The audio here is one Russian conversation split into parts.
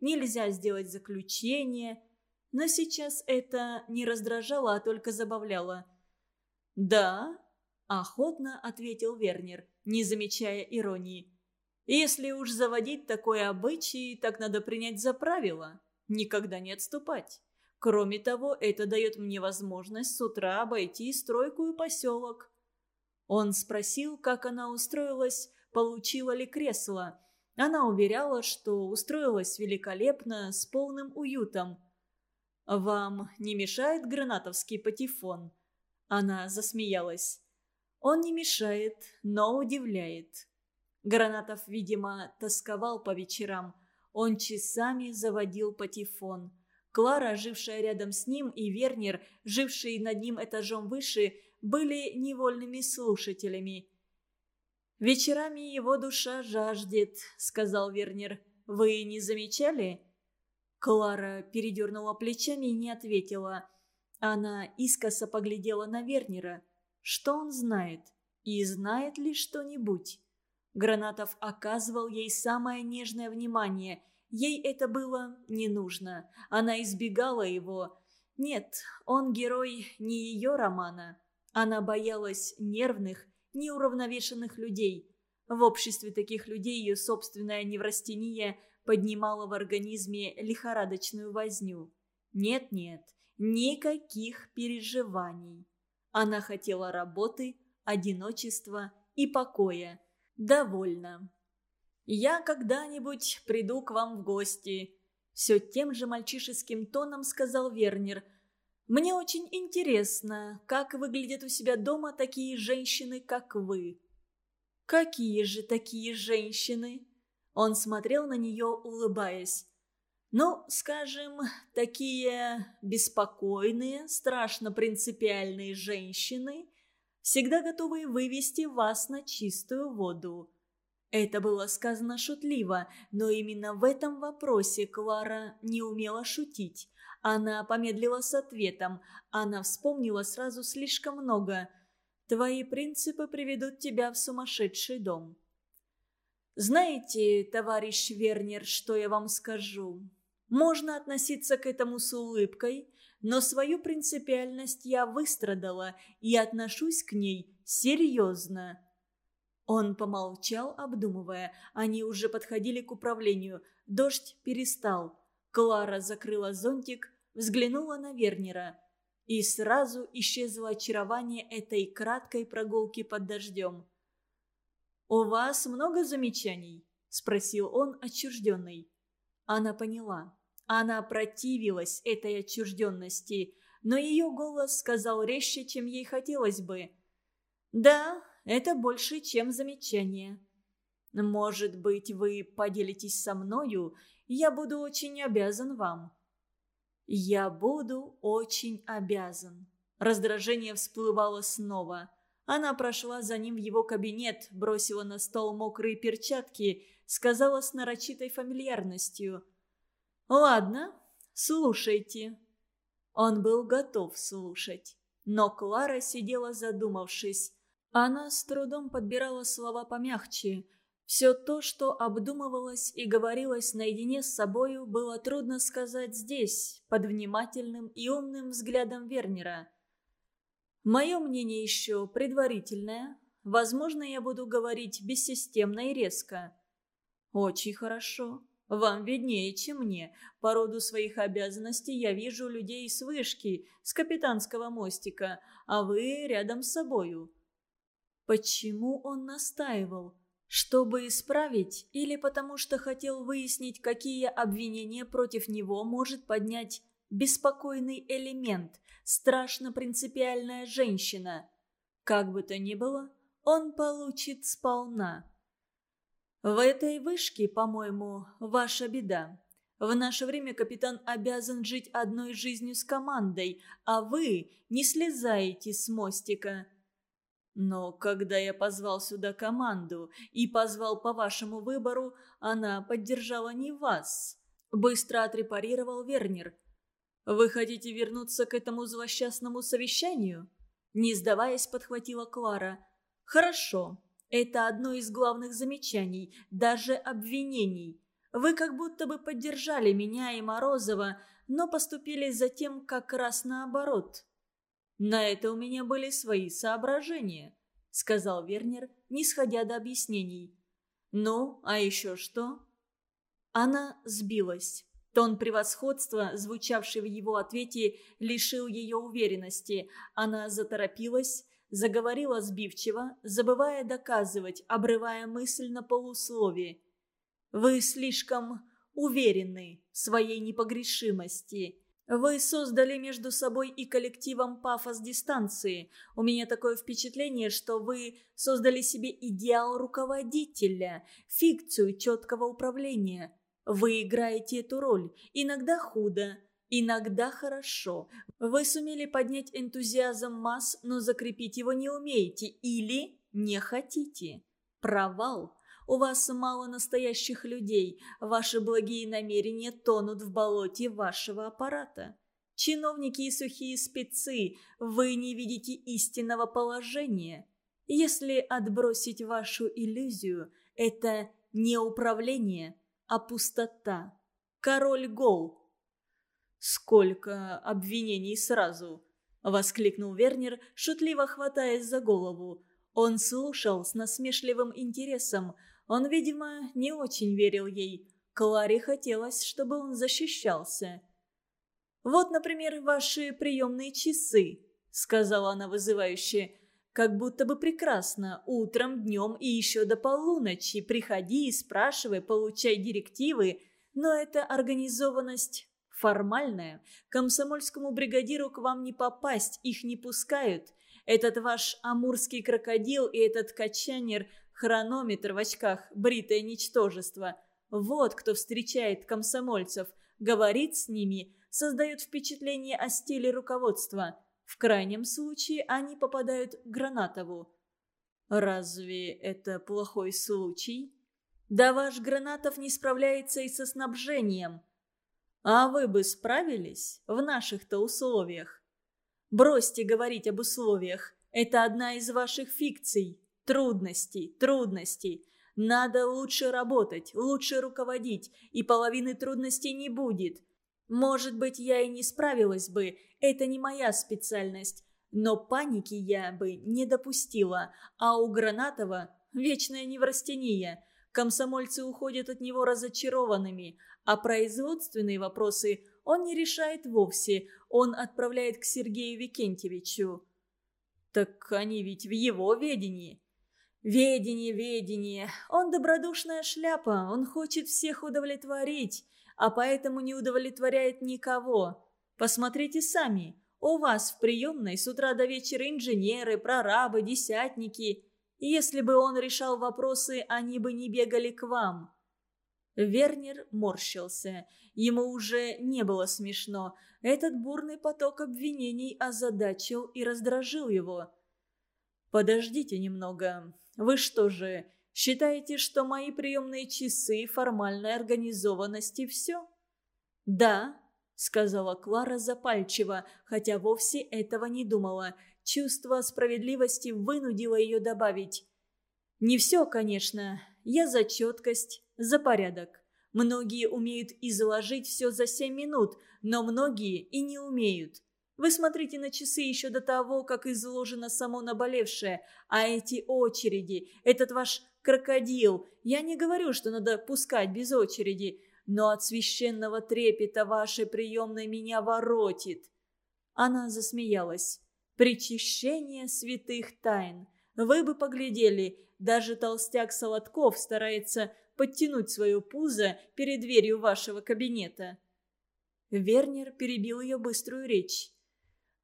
нельзя сделать заключение. Но сейчас это не раздражало, а только забавляло. «Да», – охотно ответил Вернер, не замечая иронии. «Если уж заводить такой обычай, так надо принять за правило. Никогда не отступать. Кроме того, это дает мне возможность с утра обойти стройку и поселок». Он спросил, как она устроилась, получила ли кресло. Она уверяла, что устроилась великолепно, с полным уютом. «Вам не мешает гранатовский патефон?» Она засмеялась. «Он не мешает, но удивляет». Гранатов, видимо, тосковал по вечерам. Он часами заводил патефон. Клара, жившая рядом с ним, и Вернер, живший над ним этажом выше, были невольными слушателями. «Вечерами его душа жаждет», — сказал Вернер. «Вы не замечали?» Клара передернула плечами и не ответила. Она искоса поглядела на Вернера. Что он знает? И знает ли что-нибудь? Гранатов оказывал ей самое нежное внимание. Ей это было не нужно. Она избегала его. Нет, он герой не ее романа. Она боялась нервных, неуравновешенных людей. В обществе таких людей ее собственная неврастения поднимала в организме лихорадочную возню. Нет-нет, никаких переживаний. Она хотела работы, одиночества и покоя. Довольно. «Я когда-нибудь приду к вам в гости», – все тем же мальчишеским тоном сказал Вернер – мне очень интересно, как выглядят у себя дома такие женщины, как вы». «Какие же такие женщины?» Он смотрел на нее, улыбаясь. «Ну, скажем, такие беспокойные, страшно принципиальные женщины, всегда готовые вывести вас на чистую воду». Это было сказано шутливо, но именно в этом вопросе Клара не умела шутить. Она помедлила с ответом. Она вспомнила сразу слишком много. «Твои принципы приведут тебя в сумасшедший дом». «Знаете, товарищ Вернер, что я вам скажу? Можно относиться к этому с улыбкой, но свою принципиальность я выстрадала и отношусь к ней серьезно». Он помолчал, обдумывая. Они уже подходили к управлению. Дождь перестал. Клара закрыла зонтик, взглянула на Вернера. И сразу исчезло очарование этой краткой прогулки под дождем. «У вас много замечаний?» – спросил он, отчужденный. Она поняла. Она противилась этой отчужденности, но ее голос сказал резче, чем ей хотелось бы. «Да, это больше, чем замечание. Может быть, вы поделитесь со мною, я буду очень обязан вам». «Я буду очень обязан». Раздражение всплывало снова. Она прошла за ним в его кабинет, бросила на стол мокрые перчатки, сказала с нарочитой фамильярностью. «Ладно, слушайте». Он был готов слушать. Но Клара сидела задумавшись. Она с трудом подбирала слова помягче – все то, что обдумывалось и говорилось наедине с собою, было трудно сказать здесь, под внимательным и умным взглядом Вернера. Мое мнение еще предварительное. Возможно, я буду говорить бессистемно и резко. Очень хорошо. Вам виднее, чем мне. По роду своих обязанностей я вижу людей с вышки, с капитанского мостика, а вы рядом с собою. Почему он настаивал? Чтобы исправить или потому что хотел выяснить, какие обвинения против него может поднять беспокойный элемент, страшно принципиальная женщина. Как бы то ни было, он получит сполна. В этой вышке, по-моему, ваша беда. В наше время капитан обязан жить одной жизнью с командой, а вы не слезаете с мостика. Но когда я позвал сюда команду и позвал по вашему выбору, она поддержала не вас. Быстро отрепарировал Вернер. Вы хотите вернуться к этому злосчастному совещанию? Не сдаваясь, подхватила Клара. Хорошо. Это одно из главных замечаний, даже обвинений. Вы как будто бы поддержали меня и Морозова, но поступили затем как раз наоборот. На это у меня были свои соображения, сказал Вернер, не сходя до объяснений. Ну, а еще что? Она сбилась. Тон превосходства, звучавший в его ответе, лишил ее уверенности. Она заторопилась, заговорила сбивчиво, забывая доказывать, обрывая мысль на полусловие. «Вы слишком уверены в своей непогрешимости. Вы создали между собой и коллективом пафос дистанции. У меня такое впечатление, что вы создали себе идеал руководителя, фикцию четкого управления». Вы играете эту роль. Иногда худо, иногда хорошо. Вы сумели поднять энтузиазм масс, но закрепить его не умеете или не хотите. Провал. У вас мало настоящих людей. Ваши благие намерения тонут в болоте вашего аппарата. Чиновники и сухие спецы, вы не видите истинного положения. Если отбросить вашу иллюзию, это не управление – а пустота. Король Гол. «Сколько обвинений сразу!» — воскликнул Вернер, шутливо хватаясь за голову. Он слушал с насмешливым интересом. Он, видимо, не очень верил ей. Кларе хотелось, чтобы он защищался. «Вот, например, ваши приемные часы», — сказала она вызывающе. Как будто бы прекрасно. Утром, днем и еще до полуночи. Приходи и спрашивай, получай директивы. Но это организованность формальная. Комсомольскому бригадиру к вам не попасть, их не пускают. Этот ваш амурский крокодил и этот качанер, хронометр в очках, бритое ничтожество. Вот кто встречает комсомольцев, говорит с ними, создает впечатление о стиле руководства – в крайнем случае они попадают к Гранатову. Разве это плохой случай? Да ваш Гранатов не справляется и со снабжением. А вы бы справились в наших-то условиях? Бросьте говорить об условиях. Это одна из ваших фикций. Трудностей, трудностей. Надо лучше работать, лучше руководить, и половины трудностей не будет. Может быть, я и не справилась бы, это не моя специальность. Но паники я бы не допустила, а у Гранатова вечное неврастения. Комсомольцы уходят от него разочарованными, а производственные вопросы он не решает вовсе, он отправляет к Сергею Викентьевичу. Так они ведь в его ведении. Ведение, ведение. Он добродушная шляпа, он хочет всех удовлетворить а поэтому не удовлетворяет никого. Посмотрите сами. У вас в приемной с утра до вечера инженеры, прорабы, десятники. Если бы он решал вопросы, они бы не бегали к вам». Вернер морщился. Ему уже не было смешно. Этот бурный поток обвинений озадачил и раздражил его. «Подождите немного. Вы что же, Считаете, что мои приемные часы, формальная организованность и все?» «Да», — сказала Клара запальчиво, хотя вовсе этого не думала. Чувство справедливости вынудило ее добавить. «Не все, конечно. Я за четкость, за порядок. Многие умеют изложить все за семь минут, но многие и не умеют. Вы смотрите на часы еще до того, как изложено само наболевшее, а эти очереди, этот ваш крокодил. Я не говорю, что надо пускать без очереди, но от священного трепета вашей приемной меня воротит». Она засмеялась. «Причащение святых тайн. Вы бы поглядели, даже толстяк Солодков старается подтянуть свое пузо перед дверью вашего кабинета». Вернер перебил ее быструю речь.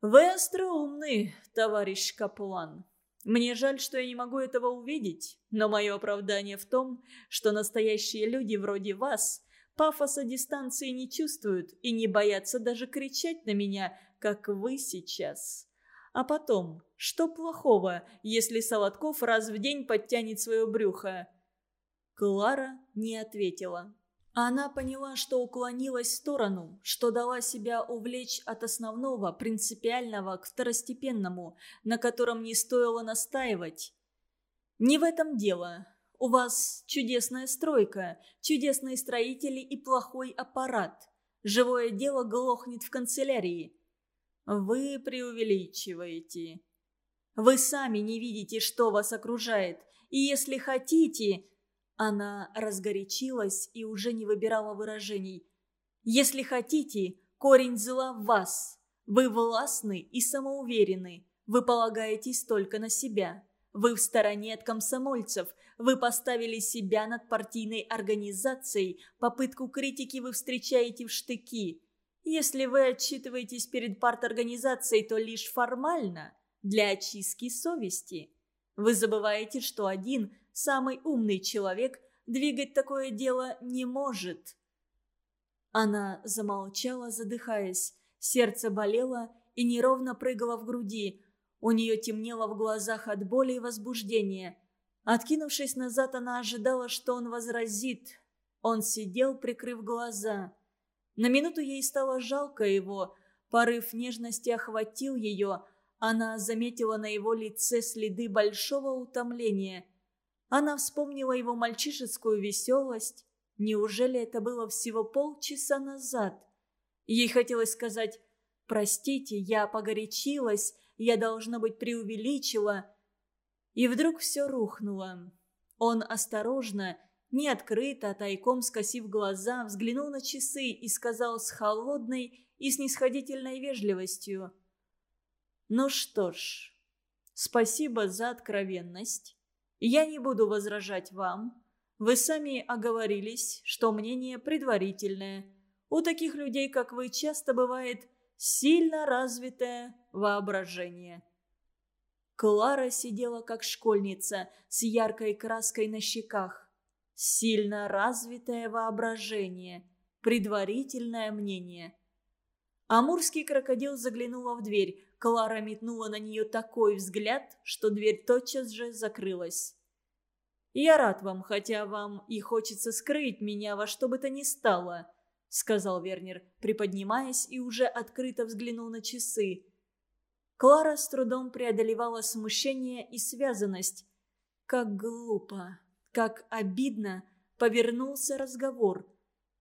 «Вы остроумны, товарищ Каплан. Мне жаль, что я не могу этого увидеть, но мое оправдание в том, что настоящие люди вроде вас пафоса дистанции не чувствуют и не боятся даже кричать на меня, как вы сейчас. А потом, что плохого, если Солодков раз в день подтянет свое брюхо?» Клара не ответила. Она поняла, что уклонилась в сторону, что дала себя увлечь от основного, принципиального к второстепенному, на котором не стоило настаивать. Не в этом дело. У вас чудесная стройка, чудесные строители и плохой аппарат. Живое дело глохнет в канцелярии. Вы преувеличиваете. Вы сами не видите, что вас окружает. И если хотите... Она разгорячилась и уже не выбирала выражений. Если хотите, корень зла в вас. Вы властны и самоуверены. Вы полагаетесь только на себя. Вы в стороне от комсомольцев. Вы поставили себя над партийной организацией. Попытку критики вы встречаете в штыки. Если вы отчитываетесь перед парторганизацией, то лишь формально, для очистки совести. Вы забываете, что один, самый умный человек, двигать такое дело не может. Она замолчала, задыхаясь. Сердце болело и неровно прыгало в груди. У нее темнело в глазах от боли и возбуждения. Откинувшись назад, она ожидала, что он возразит. Он сидел, прикрыв глаза. На минуту ей стало жалко его. Порыв нежности охватил ее. Она заметила на его лице следы большого утомления. Она вспомнила его мальчишескую веселость. Неужели это было всего полчаса назад? Ей хотелось сказать «Простите, я погорячилась, я, должно быть, преувеличила. И вдруг все рухнуло. Он осторожно, не открыто, тайком скосив глаза, взглянул на часы и сказал с холодной и снисходительной вежливостью. «Ну что ж, спасибо за откровенность. Я не буду возражать вам. Вы сами оговорились, что мнение предварительное. У таких людей, как вы, часто бывает сильно развитое воображение. Клара сидела как школьница с яркой краской на щеках. Сильно развитое воображение, предварительное мнение. Амурский крокодил заглянула в дверь. Клара метнула на нее такой взгляд, что дверь тотчас же закрылась. «Я рад вам, хотя вам и хочется скрыть меня во что бы то ни стало», — сказал Вернер, приподнимаясь и уже открыто взглянул на часы. Клара с трудом преодолевала смущение и связанность. Как глупо, как обидно повернулся разговор.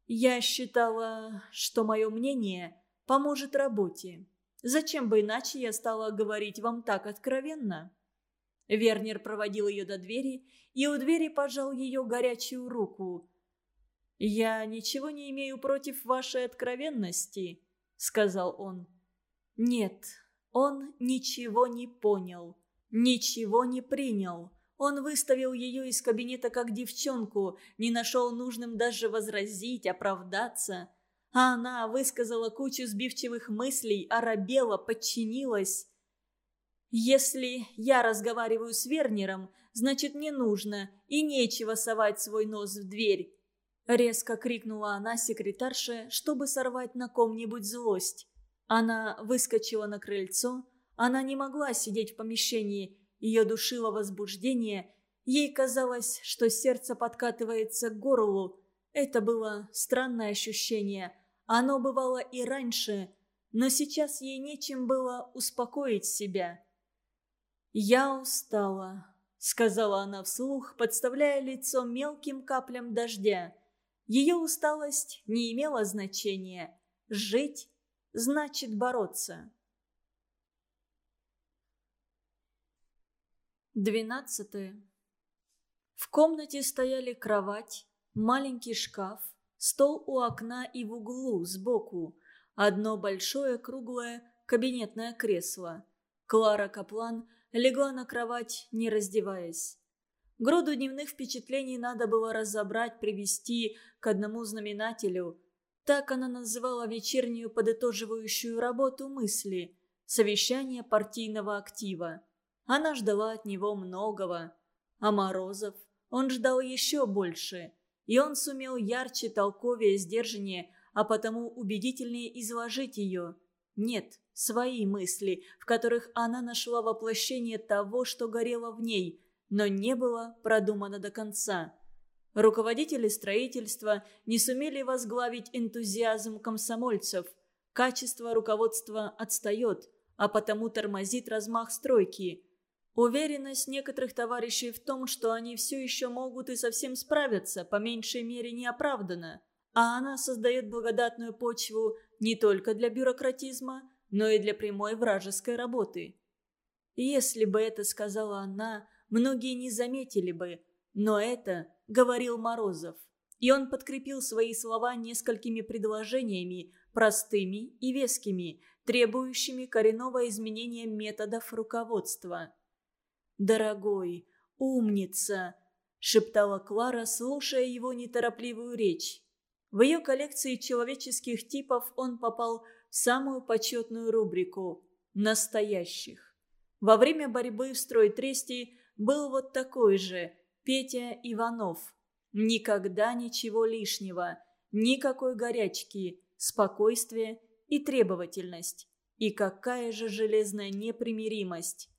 Я считала, что мое мнение поможет работе. Зачем бы иначе я стала говорить вам так откровенно?» Вернер проводил ее до двери и у двери пожал ее горячую руку. «Я ничего не имею против вашей откровенности», — сказал он. «Нет, он ничего не понял, ничего не принял. Он выставил ее из кабинета как девчонку, не нашел нужным даже возразить, оправдаться. А она высказала кучу сбивчивых мыслей, оробела, подчинилась. «Если я разговариваю с Вернером, значит, не нужно и нечего совать свой нос в дверь. Резко крикнула она секретарше, чтобы сорвать на ком-нибудь злость. Она выскочила на крыльцо. Она не могла сидеть в помещении. Ее душило возбуждение. Ей казалось, что сердце подкатывается к горлу. Это было странное ощущение. Оно бывало и раньше, но сейчас ей нечем было успокоить себя. «Я устала», — сказала она вслух, подставляя лицо мелким каплям дождя. Ее усталость не имела значения. Жить значит бороться. Двенадцатое. В комнате стояли кровать, маленький шкаф, стол у окна и в углу сбоку, одно большое круглое кабинетное кресло. Клара Каплан легла на кровать, не раздеваясь. Груду дневных впечатлений надо было разобрать, привести к одному знаменателю. Так она называла вечернюю подытоживающую работу мысли – совещание партийного актива. Она ждала от него многого. А Морозов, он ждал еще больше. И он сумел ярче, толковее, сдержаннее, а потому убедительнее изложить ее. Нет, свои мысли, в которых она нашла воплощение того, что горело в ней – но не было продумано до конца. Руководители строительства не сумели возглавить энтузиазм комсомольцев. Качество руководства отстает, а потому тормозит размах стройки. Уверенность некоторых товарищей в том, что они все еще могут и совсем справиться, по меньшей мере не оправдана, а она создает благодатную почву не только для бюрократизма, но и для прямой вражеской работы. Если бы это сказала она, многие не заметили бы, но это говорил Морозов. И он подкрепил свои слова несколькими предложениями, простыми и вескими, требующими коренного изменения методов руководства. «Дорогой, умница!» – шептала Клара, слушая его неторопливую речь. В ее коллекции человеческих типов он попал в самую почетную рубрику «Настоящих». Во время борьбы в стройтресте был вот такой же Петя Иванов. Никогда ничего лишнего, никакой горячки, спокойствие и требовательность. И какая же железная непримиримость.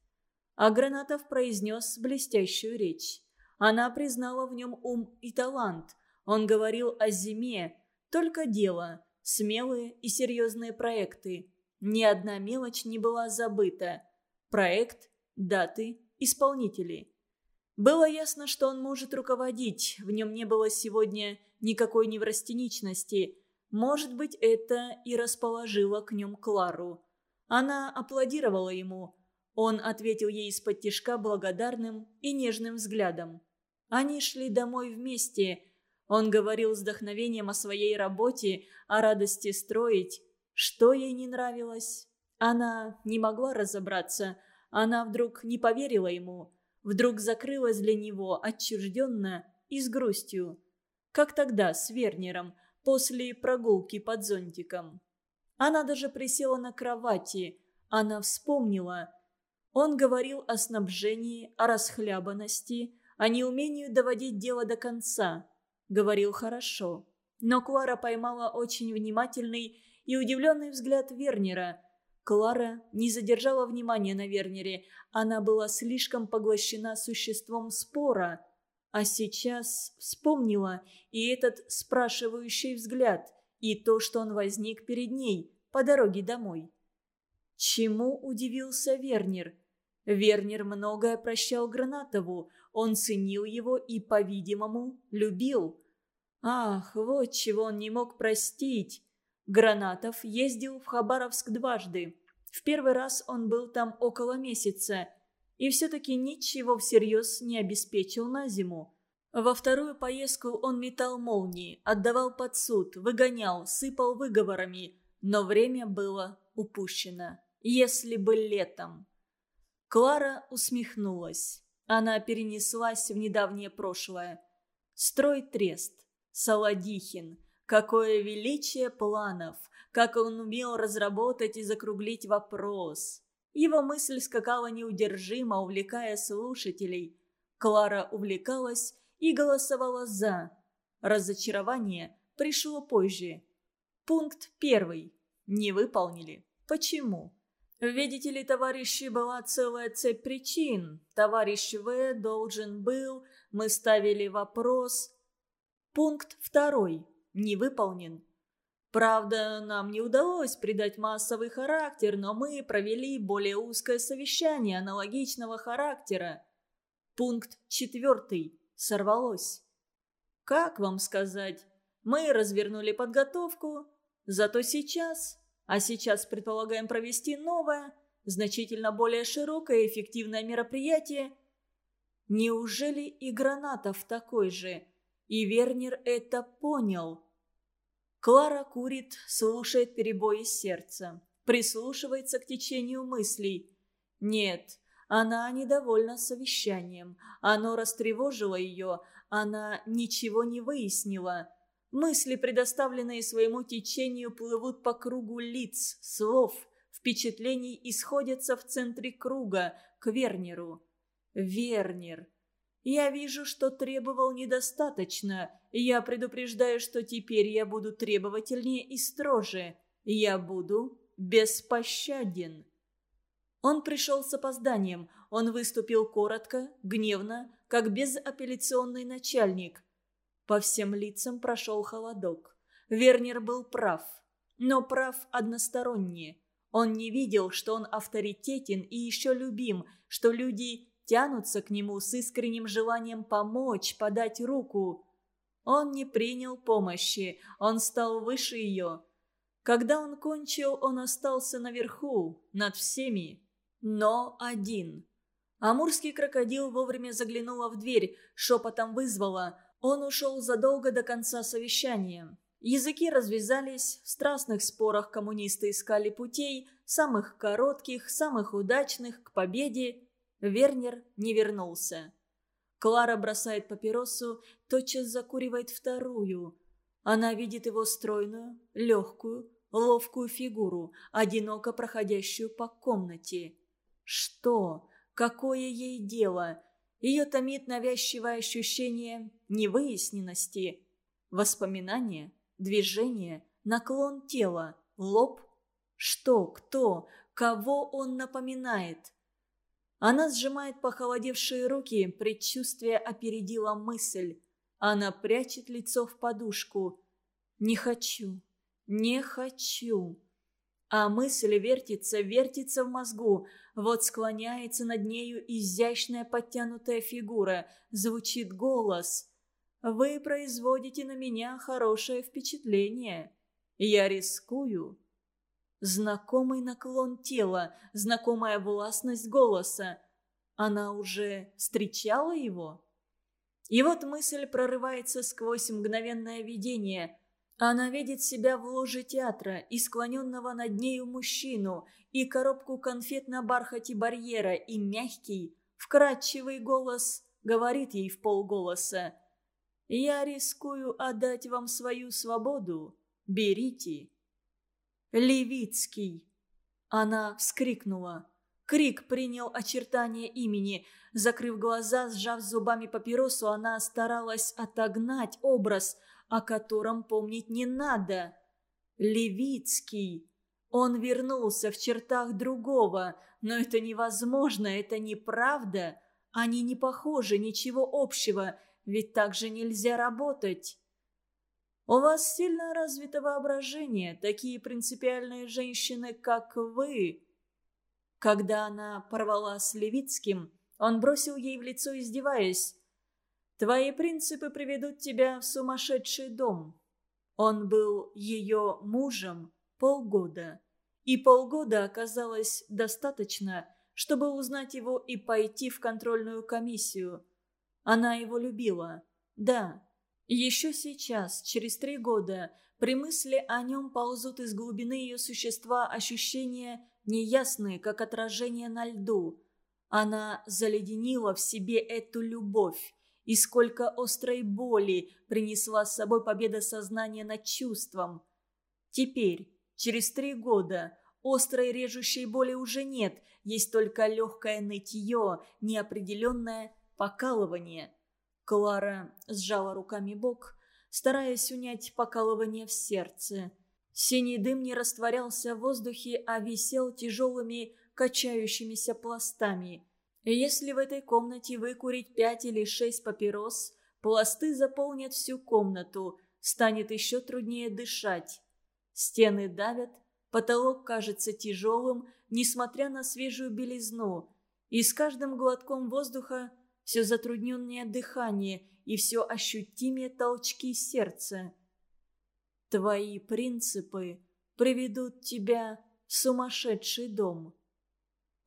А Гранатов произнес блестящую речь. Она признала в нем ум и талант. Он говорил о зиме, только дело, смелые и серьезные проекты. Ни одна мелочь не была забыта. Проект, даты, исполнители. Было ясно, что он может руководить, в нем не было сегодня никакой неврастеничности. Может быть, это и расположило к нем Клару. Она аплодировала ему, он ответил ей из-под тишка благодарным и нежным взглядом. Они шли домой вместе. Он говорил с вдохновением о своей работе, о радости строить. Что ей не нравилось? Она не могла разобраться. Она вдруг не поверила ему. Вдруг закрылась для него отчужденно и с грустью. Как тогда с Вернером после прогулки под зонтиком. Она даже присела на кровати. Она вспомнила – он говорил о снабжении, о расхлябанности, о неумении доводить дело до конца. Говорил хорошо. Но Клара поймала очень внимательный и удивленный взгляд Вернера. Клара не задержала внимания на Вернере. Она была слишком поглощена существом спора. А сейчас вспомнила и этот спрашивающий взгляд, и то, что он возник перед ней по дороге домой. Чему удивился Вернер? Вернер многое прощал Гранатову, он ценил его и, по-видимому, любил. Ах, вот чего он не мог простить. Гранатов ездил в Хабаровск дважды. В первый раз он был там около месяца и все-таки ничего всерьез не обеспечил на зиму. Во вторую поездку он метал молнии, отдавал под суд, выгонял, сыпал выговорами, но время было упущено. Если бы летом. Клара усмехнулась. Она перенеслась в недавнее прошлое. Строй трест. Саладихин. Какое величие планов. Как он умел разработать и закруглить вопрос. Его мысль скакала неудержимо, увлекая слушателей. Клара увлекалась и голосовала «за». Разочарование пришло позже. Пункт первый. Не выполнили. Почему? Видите ли, товарищи, была целая цепь причин. Товарищ В. должен был, мы ставили вопрос. Пункт второй. Не выполнен. Правда, нам не удалось придать массовый характер, но мы провели более узкое совещание аналогичного характера. Пункт четвертый. Сорвалось. Как вам сказать? Мы развернули подготовку, зато сейчас а сейчас предполагаем провести новое, значительно более широкое и эффективное мероприятие. Неужели и Гранатов такой же? И Вернер это понял. Клара курит, слушает перебои сердца, прислушивается к течению мыслей. Нет, она недовольна совещанием, оно растревожило ее, она ничего не выяснила. Мысли, предоставленные своему течению, плывут по кругу лиц, слов, впечатлений и сходятся в центре круга, к Вернеру. Вернер. Я вижу, что требовал недостаточно. Я предупреждаю, что теперь я буду требовательнее и строже. Я буду беспощаден. Он пришел с опозданием. Он выступил коротко, гневно, как безапелляционный начальник – по всем лицам прошел холодок. Вернер был прав. Но прав односторонне. Он не видел, что он авторитетен и еще любим, что люди тянутся к нему с искренним желанием помочь, подать руку. Он не принял помощи, он стал выше ее. Когда он кончил, он остался наверху, над всеми, но один. Амурский крокодил вовремя заглянула в дверь, шепотом вызвала. Он ушел задолго до конца совещания. Языки развязались, в страстных спорах коммунисты искали путей, самых коротких, самых удачных, к победе. Вернер не вернулся. Клара бросает папиросу, тотчас закуривает вторую. Она видит его стройную, легкую, ловкую фигуру, одиноко проходящую по комнате. Что? Какое ей дело? Ее томит навязчивое ощущение невыясненности. Воспоминания, движение, наклон тела, лоб. Что, кто, кого он напоминает? Она сжимает похолодевшие руки, предчувствие опередило мысль. Она прячет лицо в подушку. «Не хочу, не хочу». А мысль вертится, вертится в мозгу. Вот склоняется над нею изящная подтянутая фигура. Звучит голос. «Вы производите на меня хорошее впечатление. Я рискую». Знакомый наклон тела, знакомая властность голоса. Она уже встречала его? И вот мысль прорывается сквозь мгновенное видение. Она видит себя в ложе театра и склоненного над нею мужчину, и коробку конфет на бархате барьера, и мягкий, вкрадчивый голос говорит ей в полголоса. «Я рискую отдать вам свою свободу. Берите». Левицкий!» Она вскрикнула. Крик принял очертания имени. Закрыв глаза, сжав зубами папиросу, она старалась отогнать образ, о котором помнить не надо. Левицкий. Он вернулся в чертах другого, но это невозможно, это неправда. Они не похожи, ничего общего, ведь так же нельзя работать. У вас сильно развито воображение, такие принципиальные женщины, как вы». Когда она порвала с Левицким, он бросил ей в лицо, издеваясь. «Твои принципы приведут тебя в сумасшедший дом». Он был ее мужем полгода. И полгода оказалось достаточно, чтобы узнать его и пойти в контрольную комиссию. Она его любила. Да, еще сейчас, через три года, при мысли о нем ползут из глубины ее существа ощущения неясные, как отражение на льду. Она заледенила в себе эту любовь, и сколько острой боли принесла с собой победа сознания над чувством. Теперь, через три года, острой режущей боли уже нет, есть только легкое нытье, неопределенное покалывание – Клара сжала руками бок, стараясь унять покалывание в сердце. Синий дым не растворялся в воздухе, а висел тяжелыми качающимися пластами. Если в этой комнате выкурить пять или шесть папирос, пласты заполнят всю комнату, станет еще труднее дышать. Стены давят, потолок кажется тяжелым, несмотря на свежую белизну, и с каждым глотком воздуха все затрудненнее дыхание и все ощутимее толчки сердца. Твои принципы приведут тебя в сумасшедший дом.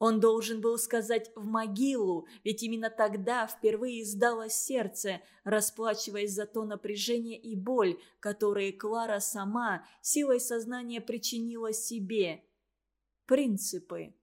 Он должен был сказать «в могилу», ведь именно тогда впервые сдалось сердце, расплачиваясь за то напряжение и боль, которые Клара сама силой сознания причинила себе. Принципы.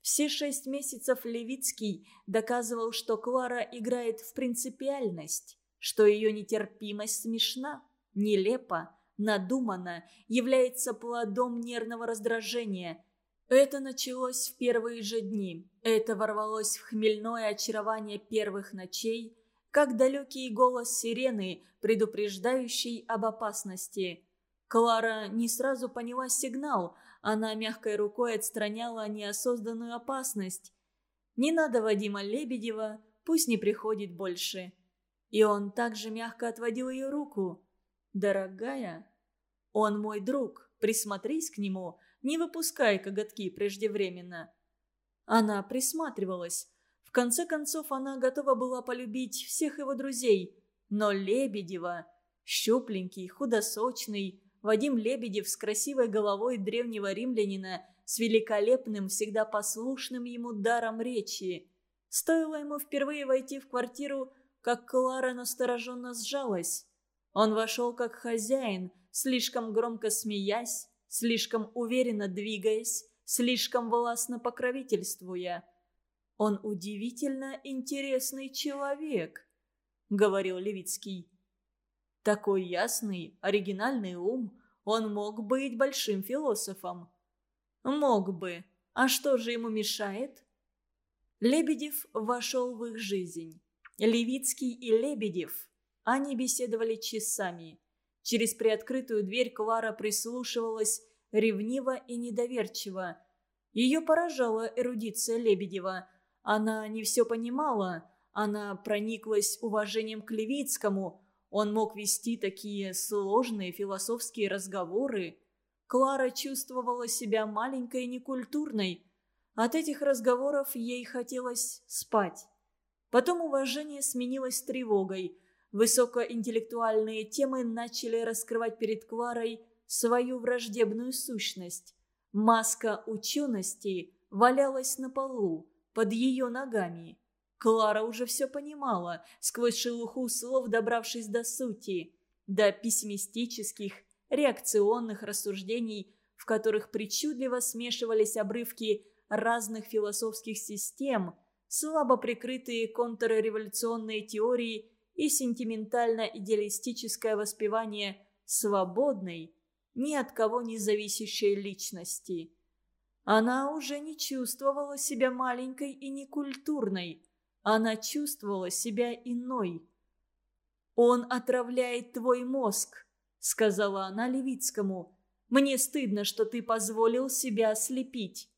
Все шесть месяцев Левицкий доказывал, что Клара играет в принципиальность, что ее нетерпимость смешна, нелепа, надумана, является плодом нервного раздражения. Это началось в первые же дни. Это ворвалось в хмельное очарование первых ночей, как далекий голос сирены, предупреждающий об опасности. Клара не сразу поняла сигнал – она мягкой рукой отстраняла неосознанную опасность. «Не надо Вадима Лебедева, пусть не приходит больше». И он также мягко отводил ее руку. «Дорогая, он мой друг, присмотрись к нему, не выпускай коготки преждевременно». Она присматривалась. В конце концов, она готова была полюбить всех его друзей, но Лебедева, щупленький, худосочный, Вадим Лебедев с красивой головой древнего римлянина, с великолепным, всегда послушным ему даром речи. Стоило ему впервые войти в квартиру, как Клара настороженно сжалась. Он вошел как хозяин, слишком громко смеясь, слишком уверенно двигаясь, слишком властно покровительствуя. «Он удивительно интересный человек», — говорил Левицкий. «Такой ясный, оригинальный ум, он мог быть большим философом». «Мог бы. А что же ему мешает?» Лебедев вошел в их жизнь. Левицкий и Лебедев. Они беседовали часами. Через приоткрытую дверь Клара прислушивалась ревниво и недоверчиво. Ее поражала эрудиция Лебедева. Она не все понимала. Она прониклась уважением к Левицкому. Он мог вести такие сложные философские разговоры. Клара чувствовала себя маленькой и некультурной. От этих разговоров ей хотелось спать. Потом уважение сменилось тревогой – Высокоинтеллектуальные темы начали раскрывать перед Кларой свою враждебную сущность. Маска учености валялась на полу, под ее ногами. Клара уже все понимала, сквозь шелуху слов добравшись до сути, до пессимистических, реакционных рассуждений, в которых причудливо смешивались обрывки разных философских систем, слабо прикрытые контрреволюционные теории и сентиментально-идеалистическое воспевание свободной, ни от кого не зависящей личности. Она уже не чувствовала себя маленькой и некультурной. Она чувствовала себя иной. «Он отравляет твой мозг», — сказала она Левицкому. «Мне стыдно, что ты позволил себя ослепить».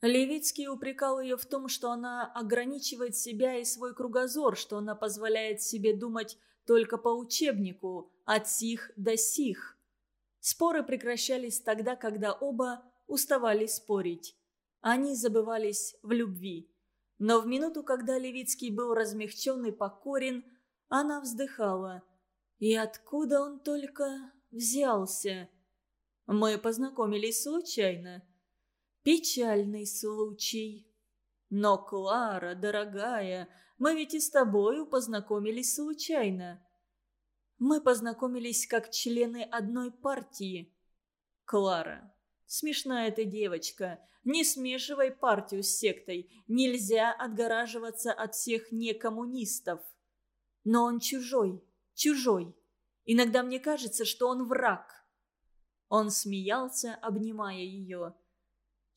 Левицкий упрекал ее в том, что она ограничивает себя и свой кругозор, что она позволяет себе думать только по учебнику, от сих до сих. Споры прекращались тогда, когда оба уставали спорить. Они забывались в любви. Но в минуту, когда Левицкий был размягчен и покорен, она вздыхала. И откуда он только взялся? Мы познакомились случайно. Печальный случай. Но, Клара, дорогая, мы ведь и с тобою познакомились случайно. Мы познакомились как члены одной партии. Клара, смешная ты девочка. Не смешивай партию с сектой. Нельзя отгораживаться от всех некоммунистов. Но он чужой, чужой. Иногда мне кажется, что он враг. Он смеялся, обнимая ее.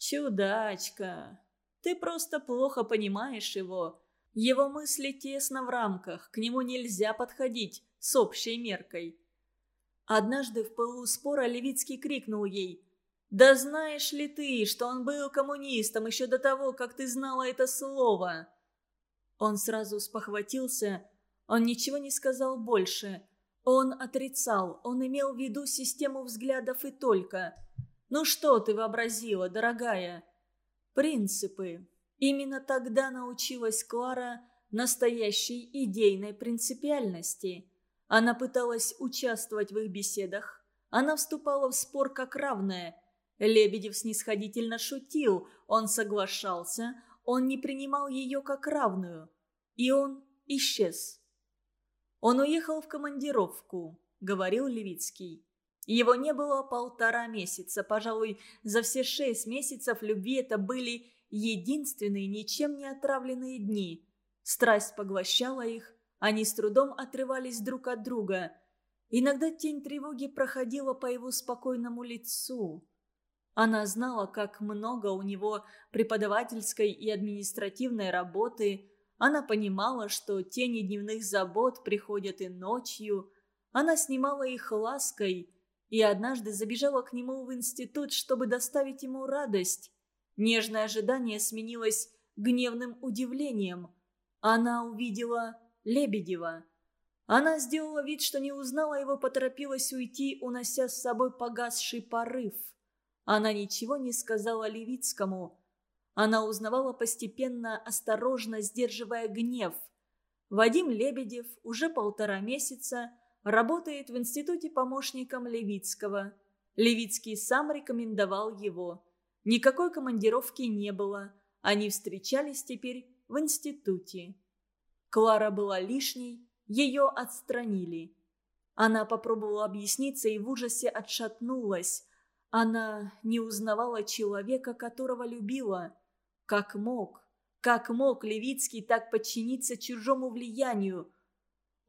«Чудачка! Ты просто плохо понимаешь его. Его мысли тесно в рамках, к нему нельзя подходить с общей меркой». Однажды в пылу спора Левицкий крикнул ей «Да знаешь ли ты, что он был коммунистом еще до того, как ты знала это слово?» Он сразу спохватился, он ничего не сказал больше. Он отрицал, он имел в виду систему взглядов и только – ну что ты вообразила, дорогая? Принципы. Именно тогда научилась Клара настоящей идейной принципиальности. Она пыталась участвовать в их беседах. Она вступала в спор как равная. Лебедев снисходительно шутил, он соглашался, он не принимал ее как равную. И он исчез. «Он уехал в командировку», — говорил Левицкий. Его не было полтора месяца. Пожалуй, за все шесть месяцев любви это были единственные, ничем не отравленные дни. Страсть поглощала их, они с трудом отрывались друг от друга. Иногда тень тревоги проходила по его спокойному лицу. Она знала, как много у него преподавательской и административной работы. Она понимала, что тени дневных забот приходят и ночью. Она снимала их лаской – и однажды забежала к нему в институт, чтобы доставить ему радость. Нежное ожидание сменилось гневным удивлением. Она увидела Лебедева. Она сделала вид, что не узнала его, поторопилась уйти, унося с собой погасший порыв. Она ничего не сказала Левицкому. Она узнавала постепенно, осторожно сдерживая гнев. Вадим Лебедев уже полтора месяца работает в институте помощником Левицкого. Левицкий сам рекомендовал его. Никакой командировки не было. Они встречались теперь в институте. Клара была лишней, ее отстранили. Она попробовала объясниться и в ужасе отшатнулась. Она не узнавала человека, которого любила. Как мог, как мог Левицкий так подчиниться чужому влиянию?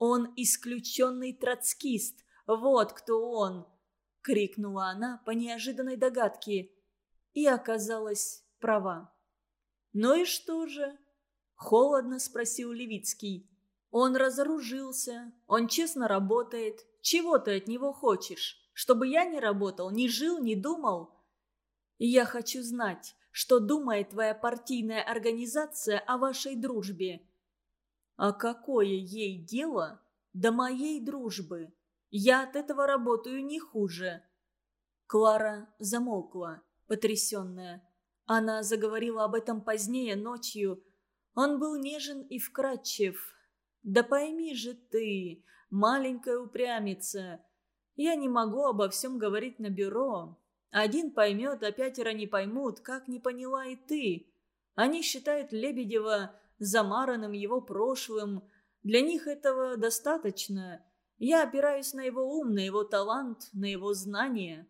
Он исключенный троцкист, вот кто он! Крикнула она по неожиданной догадке. И оказалась права. «Ну и что же?» Холодно спросил Левицкий. Он разоружился, он честно работает. Чего ты от него хочешь? Чтобы я не работал, не жил, не думал? Я хочу знать, что думает твоя партийная организация о вашей дружбе. А какое ей дело до моей дружбы? Я от этого работаю не хуже. Клара замолкла, потрясенная. Она заговорила об этом позднее ночью. Он был нежен и вкрадчив, «Да пойми же ты, маленькая упрямица, я не могу обо всем говорить на бюро. Один поймет, а пятеро не поймут, как не поняла и ты. Они считают Лебедева замаранным его прошлым. Для них этого достаточно. Я опираюсь на его ум, на его талант, на его знания».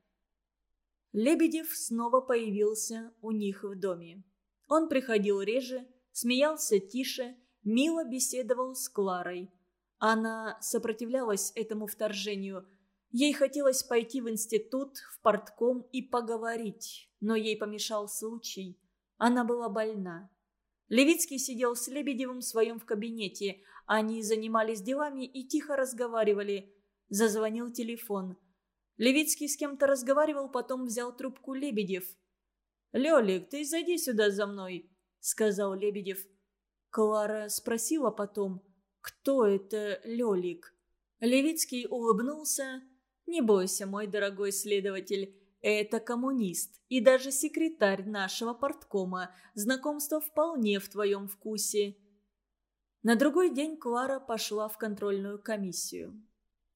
Лебедев снова появился у них в доме. Он приходил реже, смеялся тише, мило беседовал с Кларой. Она сопротивлялась этому вторжению. Ей хотелось пойти в институт, в портком и поговорить, но ей помешал случай. Она была больна. Левицкий сидел с Лебедевым в своем в кабинете. Они занимались делами и тихо разговаривали. Зазвонил телефон. Левицкий с кем-то разговаривал, потом взял трубку Лебедев. «Лёлик, ты зайди сюда за мной», — сказал Лебедев. Клара спросила потом, кто это Лёлик. Левицкий улыбнулся. «Не бойся, мой дорогой следователь, это коммунист и даже секретарь нашего порткома. Знакомство вполне в твоем вкусе». На другой день Клара пошла в контрольную комиссию.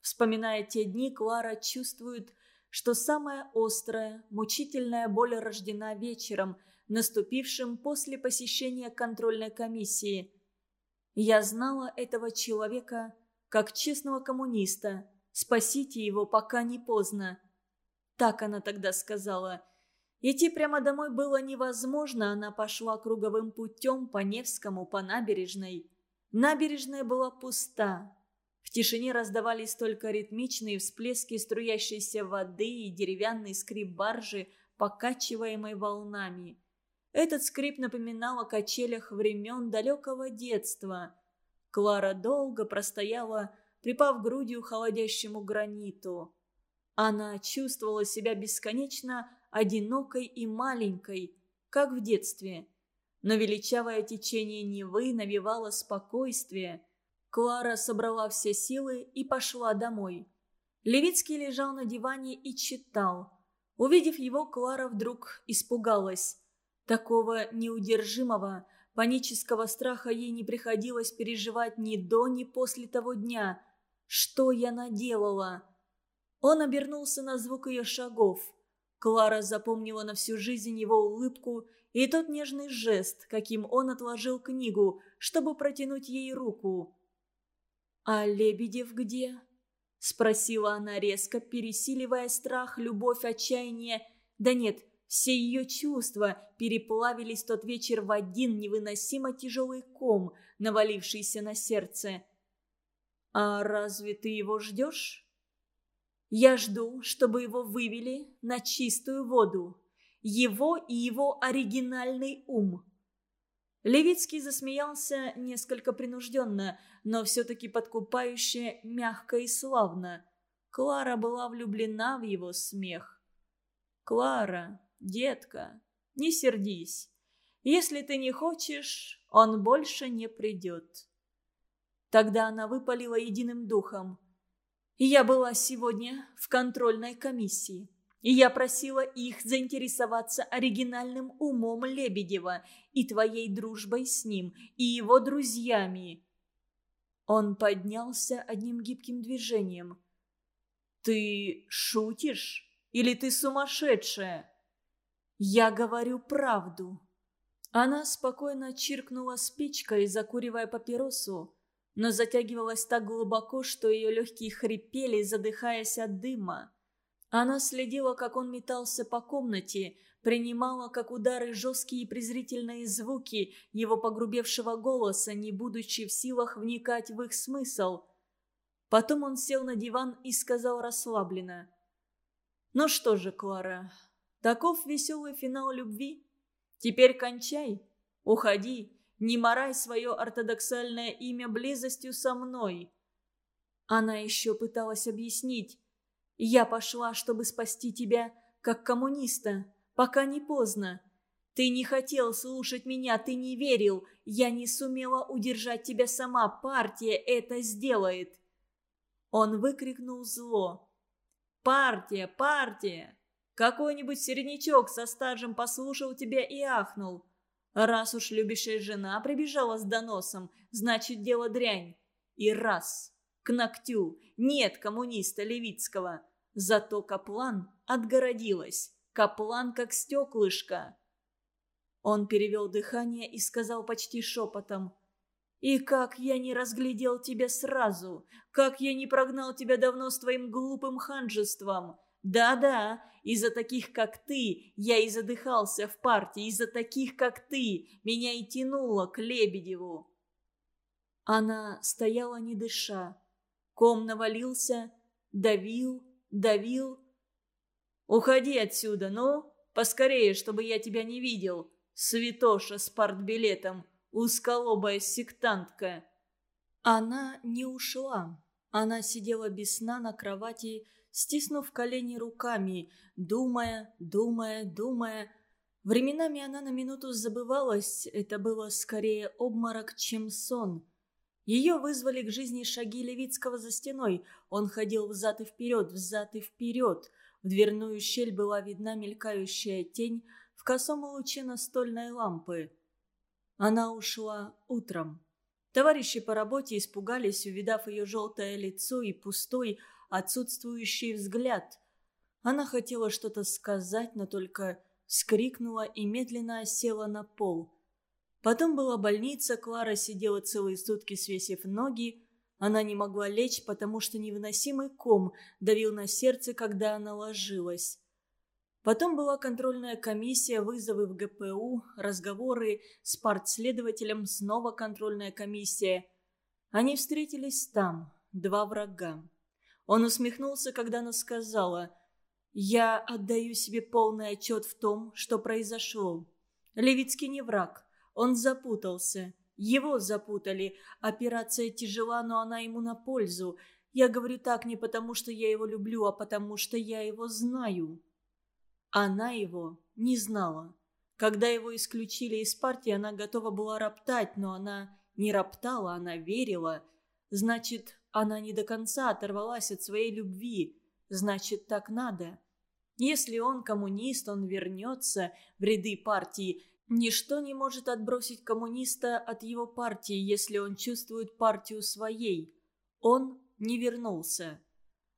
Вспоминая те дни, Клара чувствует, что самая острая, мучительная боль рождена вечером – наступившим после посещения контрольной комиссии. Я знала этого человека как честного коммуниста. Спасите его, пока не поздно. Так она тогда сказала. Идти прямо домой было невозможно, она пошла круговым путем по Невскому, по набережной. Набережная была пуста. В тишине раздавались только ритмичные всплески струящейся воды и деревянный скрип баржи, покачиваемой волнами. Этот скрип напоминал о качелях времен далекого детства. Клара долго простояла, припав грудью к холодящему граниту. Она чувствовала себя бесконечно одинокой и маленькой, как в детстве. Но величавое течение Невы навевало спокойствие. Клара собрала все силы и пошла домой. Левицкий лежал на диване и читал. Увидев его, Клара вдруг испугалась. Такого неудержимого, панического страха ей не приходилось переживать ни до, ни после того дня. Что я наделала? Он обернулся на звук ее шагов. Клара запомнила на всю жизнь его улыбку и тот нежный жест, каким он отложил книгу, чтобы протянуть ей руку. «А Лебедев где?» – спросила она резко, пересиливая страх, любовь, отчаяние. «Да нет, все ее чувства переплавились тот вечер в один невыносимо тяжелый ком, навалившийся на сердце. «А разве ты его ждешь?» «Я жду, чтобы его вывели на чистую воду. Его и его оригинальный ум». Левицкий засмеялся несколько принужденно, но все-таки подкупающе, мягко и славно. Клара была влюблена в его смех. «Клара, детка, не сердись. Если ты не хочешь, он больше не придет». Тогда она выпалила единым духом. «Я была сегодня в контрольной комиссии. И я просила их заинтересоваться оригинальным умом Лебедева и твоей дружбой с ним, и его друзьями». Он поднялся одним гибким движением. «Ты шутишь? Или ты сумасшедшая?» «Я говорю правду». Она спокойно чиркнула спичкой, закуривая папиросу, но затягивалась так глубоко, что ее легкие хрипели, задыхаясь от дыма. Она следила, как он метался по комнате, принимала как удары жесткие и презрительные звуки его погрубевшего голоса, не будучи в силах вникать в их смысл. Потом он сел на диван и сказал расслабленно. «Ну что же, Клара, таков веселый финал любви. Теперь кончай, уходи, не морай свое ортодоксальное имя близостью со мной». Она еще пыталась объяснить. «Я пошла, чтобы спасти тебя, как коммуниста, пока не поздно. Ты не хотел слушать меня, ты не верил. Я не сумела удержать тебя сама, партия это сделает». Он выкрикнул зло. «Партия, партия! Какой-нибудь середнячок со стажем послушал тебя и ахнул. Раз уж любящая жена прибежала с доносом, значит, дело дрянь. И раз. К ногтю. Нет коммуниста Левицкого. Зато Каплан отгородилась. Каплан как стеклышко. Он перевел дыхание и сказал почти шепотом. «И как я не разглядел тебя сразу! Как я не прогнал тебя давно с твоим глупым ханжеством! Да-да, из-за таких, как ты, я и задыхался в партии, из-за таких, как ты, меня и тянуло к Лебедеву. Она стояла не дыша. Ком навалился, давил, давил. «Уходи отсюда, ну, поскорее, чтобы я тебя не видел, святоша с партбилетом, узколобая сектантка». Она не ушла. Она сидела без сна на кровати, стиснув колени руками, думая, думая, думая. Временами она на минуту забывалась, это было скорее обморок, чем сон. Ее вызвали к жизни шаги Левицкого за стеной. Он ходил взад и вперед, взад и вперед. В дверную щель была видна мелькающая тень в косом луче настольной лампы. Она ушла утром. Товарищи по работе испугались, увидав ее желтое лицо и пустой, отсутствующий взгляд. Она хотела что-то сказать, но только вскрикнула и медленно осела на пол. Потом была больница, Клара сидела целые сутки, свесив ноги. Она не могла лечь, потому что невыносимый ком давил на сердце, когда она ложилась. Потом была контрольная комиссия, вызовы в ГПУ, разговоры с партследователем, снова контрольная комиссия. Они встретились там, два врага. Он усмехнулся, когда она сказала «Я отдаю себе полный отчет в том, что произошло. Левицкий не враг, он запутался. Его запутали. Операция тяжела, но она ему на пользу. Я говорю так не потому, что я его люблю, а потому, что я его знаю». Она его не знала. Когда его исключили из партии, она готова была роптать, но она не роптала, она верила. Значит, она не до конца оторвалась от своей любви. Значит, так надо. Если он коммунист, он вернется в ряды партии. Ничто не может отбросить коммуниста от его партии, если он чувствует партию своей. Он не вернулся.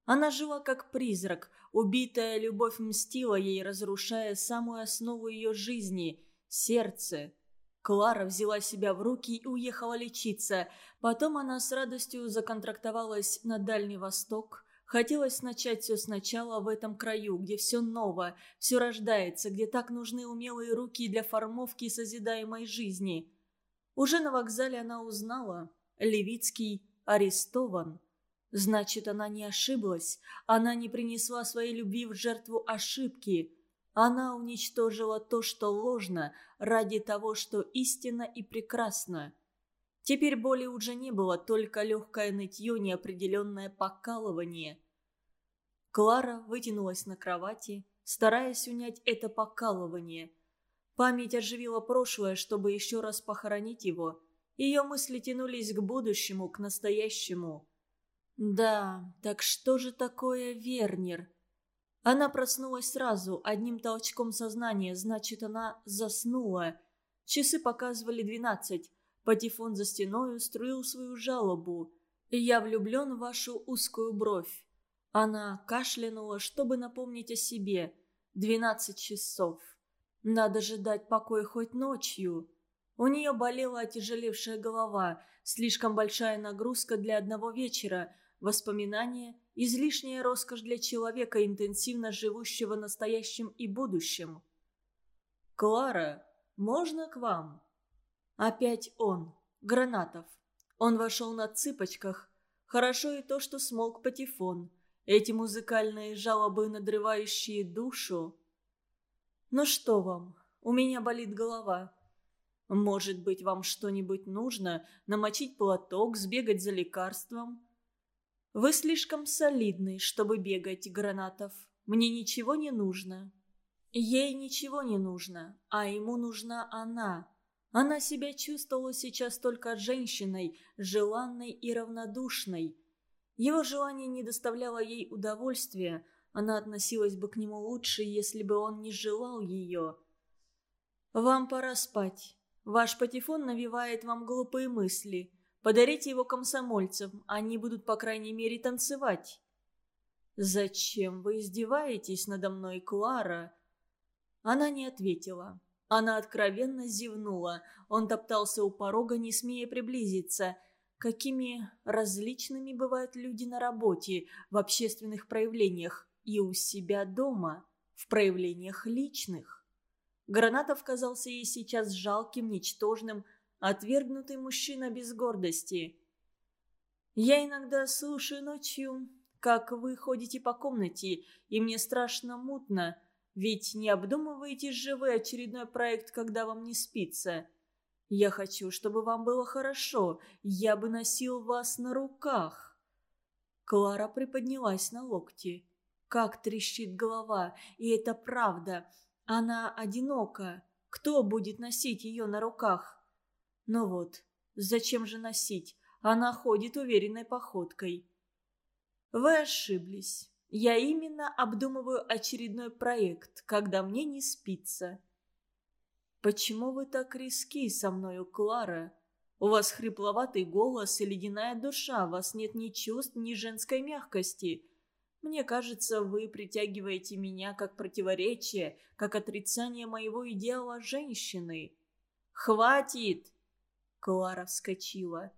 Она жила как призрак. Убитая любовь мстила ей, разрушая самую основу ее жизни – сердце. Клара взяла себя в руки и уехала лечиться. Потом она с радостью законтрактовалась на Дальний Восток. Хотелось начать все сначала в этом краю, где все ново, все рождается, где так нужны умелые руки для формовки созидаемой жизни. Уже на вокзале она узнала. Левицкий арестован. Значит, она не ошиблась. Она не принесла своей любви в жертву ошибки. Она уничтожила то, что ложно, ради того, что истинно и прекрасно. Теперь боли уже не было, только легкое нытье, неопределенное покалывание. Клара вытянулась на кровати, стараясь унять это покалывание. Память оживила прошлое, чтобы еще раз похоронить его. Ее мысли тянулись к будущему, к настоящему. Да, так что же такое Вернер? Она проснулась сразу, одним толчком сознания, значит, она заснула. Часы показывали двенадцать. Патефон за стеной устроил свою жалобу. «Я влюблен в вашу узкую бровь». Она кашлянула, чтобы напомнить о себе. Двенадцать часов. Надо же дать покой хоть ночью. У нее болела отяжелевшая голова, слишком большая нагрузка для одного вечера, воспоминания, излишняя роскошь для человека, интенсивно живущего настоящим и будущим. «Клара, можно к вам?» Опять он, Гранатов. Он вошел на цыпочках. Хорошо и то, что смолк патефон. Эти музыкальные жалобы, надрывающие душу. «Ну что вам? У меня болит голова. Может быть, вам что-нибудь нужно? Намочить платок, сбегать за лекарством?» «Вы слишком солидный, чтобы бегать, Гранатов. Мне ничего не нужно». Ей ничего не нужно, а ему нужна она. Она себя чувствовала сейчас только женщиной, желанной и равнодушной. Его желание не доставляло ей удовольствия, она относилась бы к нему лучше, если бы он не желал ее. «Вам пора спать. Ваш патефон навевает вам глупые мысли. Подарите его комсомольцам, они будут, по крайней мере, танцевать». «Зачем вы издеваетесь надо мной, Клара?» Она не ответила. Она откровенно зевнула. Он топтался у порога, не смея приблизиться. Какими различными бывают люди на работе, в общественных проявлениях и у себя дома, в проявлениях личных. Гранатов казался ей сейчас жалким, ничтожным, отвергнутый мужчина без гордости. «Я иногда слушаю ночью, как вы ходите по комнате, и мне страшно мутно, ведь не обдумываете же вы очередной проект, когда вам не спится. Я хочу, чтобы вам было хорошо, я бы носил вас на руках». Клара приподнялась на локти. Как трещит голова, и это правда. Она одинока. Кто будет носить ее на руках? Ну вот, зачем же носить? Она ходит уверенной походкой. Вы ошиблись. Я именно обдумываю очередной проект, когда мне не спится. Почему вы так риски со мною, Клара? У вас хрипловатый голос и ледяная душа, у вас нет ни чувств, ни женской мягкости. Мне кажется, вы притягиваете меня как противоречие, как отрицание моего идеала женщины. Хватит!» Клара вскочила.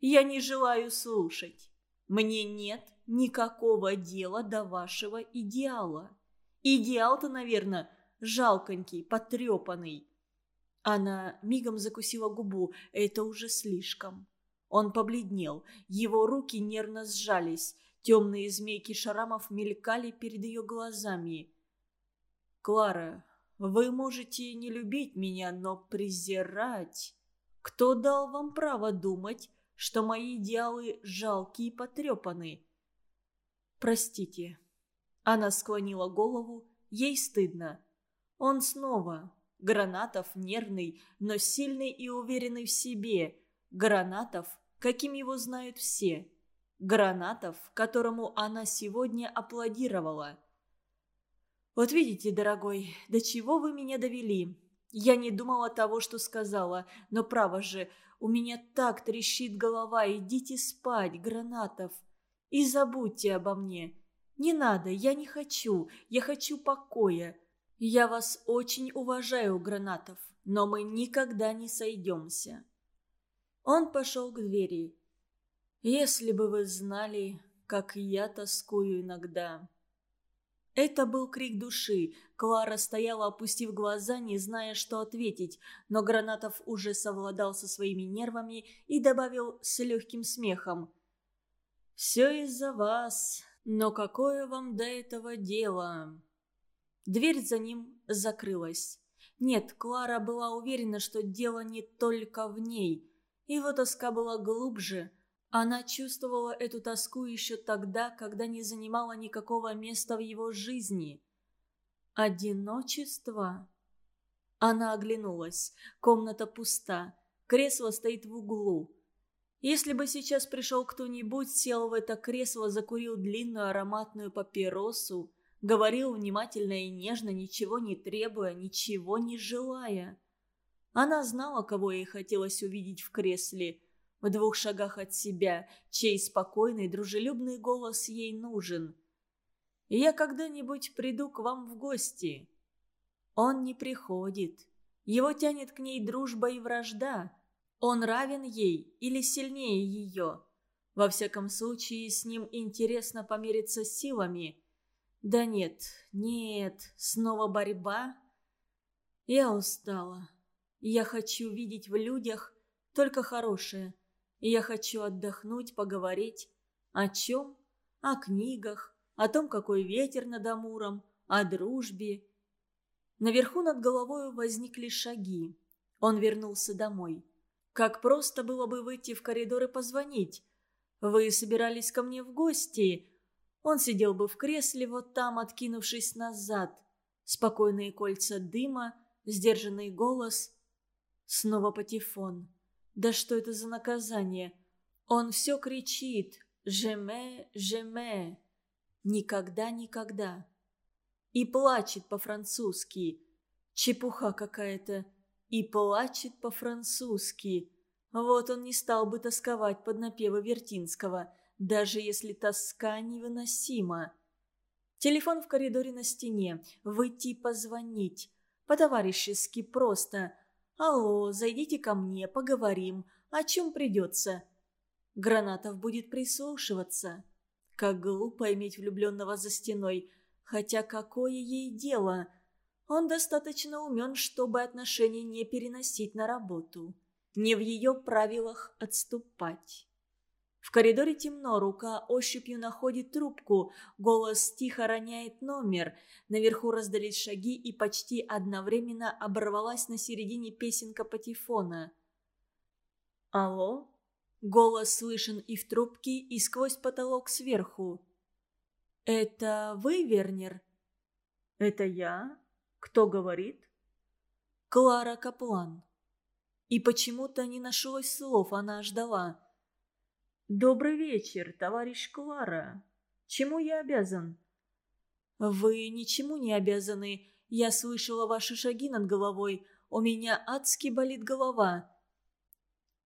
«Я не желаю слушать. Мне нет никакого дела до вашего идеала. Идеал-то, наверное, жалконький, потрепанный». Она мигом закусила губу. Это уже слишком. Он побледнел. Его руки нервно сжались. Темные змейки шарамов мелькали перед ее глазами. «Клара, вы можете не любить меня, но презирать. Кто дал вам право думать, что мои идеалы жалкие и потрепаны?» «Простите». Она склонила голову, ей стыдно. Он снова. Гранатов нервный, но сильный и уверенный в себе. Гранатов, каким его знают все. Гранатов, которому она сегодня аплодировала. «Вот видите, дорогой, до чего вы меня довели. Я не думала того, что сказала, но право же, у меня так трещит голова, идите спать, Гранатов. И забудьте обо мне. Не надо, я не хочу, я хочу покоя. Я вас очень уважаю, Гранатов, но мы никогда не сойдемся». Он пошел к двери. Если бы вы знали, как я тоскую иногда. Это был крик души. Клара стояла, опустив глаза, не зная, что ответить, но Гранатов уже совладал со своими нервами и добавил с легким смехом. «Все из-за вас, но какое вам до этого дело?» Дверь за ним закрылась. Нет, Клара была уверена, что дело не только в ней. Его тоска была глубже – она чувствовала эту тоску еще тогда, когда не занимала никакого места в его жизни. Одиночество? Она оглянулась. Комната пуста. Кресло стоит в углу. Если бы сейчас пришел кто-нибудь, сел в это кресло, закурил длинную ароматную папиросу, говорил внимательно и нежно, ничего не требуя, ничего не желая. Она знала, кого ей хотелось увидеть в кресле, в двух шагах от себя, чей спокойный, дружелюбный голос ей нужен. «Я когда-нибудь приду к вам в гости». Он не приходит. Его тянет к ней дружба и вражда. Он равен ей или сильнее ее. Во всяком случае, с ним интересно помериться силами. Да нет, нет, снова борьба. Я устала. Я хочу видеть в людях только хорошее. Я хочу отдохнуть, поговорить. О чем? О книгах, о том, какой ветер над Амуром, о дружбе. Наверху над головой возникли шаги. Он вернулся домой. Как просто было бы выйти в коридор и позвонить. Вы собирались ко мне в гости. Он сидел бы в кресле вот там, откинувшись назад. Спокойные кольца дыма, сдержанный голос. Снова патефон. Да что это за наказание? Он все кричит «Жеме, жеме». Никогда, никогда. И плачет по-французски. Чепуха какая-то. И плачет по-французски. Вот он не стал бы тосковать под напевы Вертинского, даже если тоска невыносима. Телефон в коридоре на стене. Выйти позвонить. По-товарищески просто. «Алло, зайдите ко мне, поговорим. О чем придется?» Гранатов будет прислушиваться. Как глупо иметь влюбленного за стеной. Хотя какое ей дело? Он достаточно умен, чтобы отношения не переносить на работу не в ее правилах отступать. В коридоре темно, рука ощупью находит трубку, голос тихо роняет номер. Наверху раздались шаги, и почти одновременно оборвалась на середине песенка патефона. «Алло?» Голос слышен и в трубке, и сквозь потолок сверху. «Это вы, Вернер?» «Это я? Кто говорит?» «Клара Каплан». И почему-то не нашлось слов, она ждала. «Добрый вечер, товарищ Клара. Чему я обязан?» «Вы ничему не обязаны. Я слышала ваши шаги над головой. У меня адски болит голова».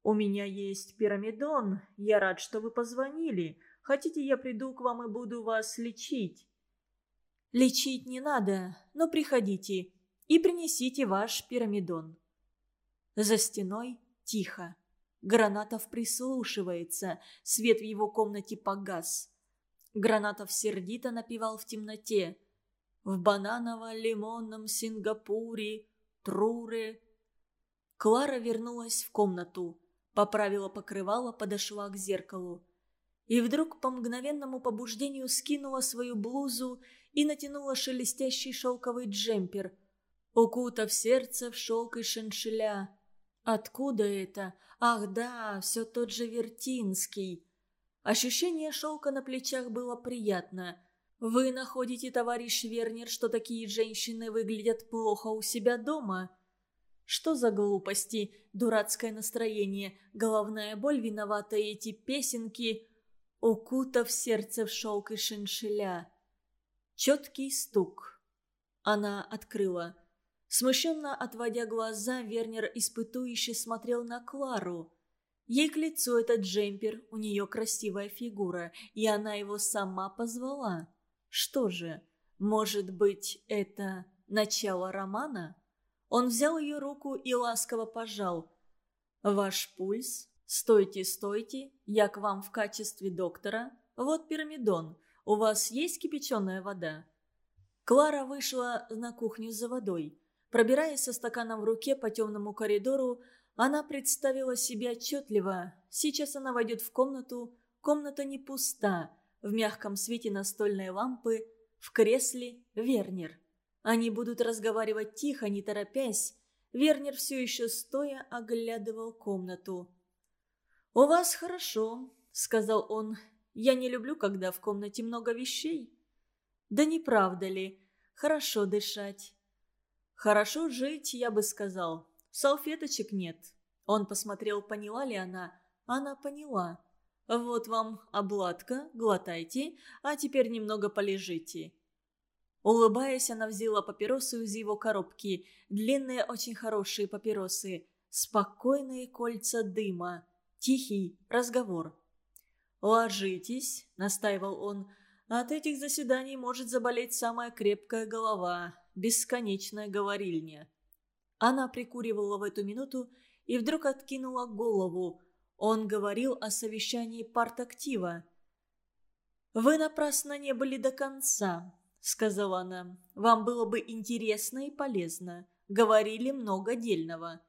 «У меня есть пирамидон. Я рад, что вы позвонили. Хотите, я приду к вам и буду вас лечить?» «Лечить не надо, но приходите и принесите ваш пирамидон». За стеной тихо. Гранатов прислушивается, свет в его комнате погас. Гранатов сердито напевал в темноте. В бананово-лимонном Сингапуре, Труре. Клара вернулась в комнату, поправила покрывало, подошла к зеркалу. И вдруг по мгновенному побуждению скинула свою блузу и натянула шелестящий шелковый джемпер, укутав сердце в шелк и шиншиля. Откуда это? Ах да, все тот же Вертинский. Ощущение шелка на плечах было приятно. Вы находите, товарищ Вернер, что такие женщины выглядят плохо у себя дома? Что за глупости, дурацкое настроение, головная боль виновата эти песенки, укутав сердце в шелк и шиншиля. Четкий стук. Она открыла. Смущенно отводя глаза, Вернер испытующе смотрел на Клару. Ей к лицу этот джемпер, у нее красивая фигура, и она его сама позвала. Что же, может быть, это начало романа? Он взял ее руку и ласково пожал. «Ваш пульс? Стойте, стойте, я к вам в качестве доктора. Вот пирамидон. У вас есть кипяченая вода?» Клара вышла на кухню за водой. Пробираясь со стаканом в руке по темному коридору, она представила себе отчетливо. Сейчас она войдет в комнату. Комната не пуста. В мягком свете настольной лампы, в кресле Вернер. Они будут разговаривать тихо, не торопясь. Вернер все еще стоя оглядывал комнату. «У вас хорошо», — сказал он. «Я не люблю, когда в комнате много вещей». «Да не правда ли? Хорошо дышать. Хорошо жить, я бы сказал. Салфеточек нет. Он посмотрел, поняла ли она. Она поняла. Вот вам обладка, глотайте, а теперь немного полежите. Улыбаясь, она взяла папиросу из его коробки. Длинные, очень хорошие папиросы. Спокойные кольца дыма. Тихий разговор. «Ложитесь», — настаивал он. «От этих заседаний может заболеть самая крепкая голова, бесконечная говорильня». Она прикуривала в эту минуту и вдруг откинула голову. Он говорил о совещании партактива. «Вы напрасно не были до конца сказала она. «Вам было бы интересно и полезно. Говорили много дельного».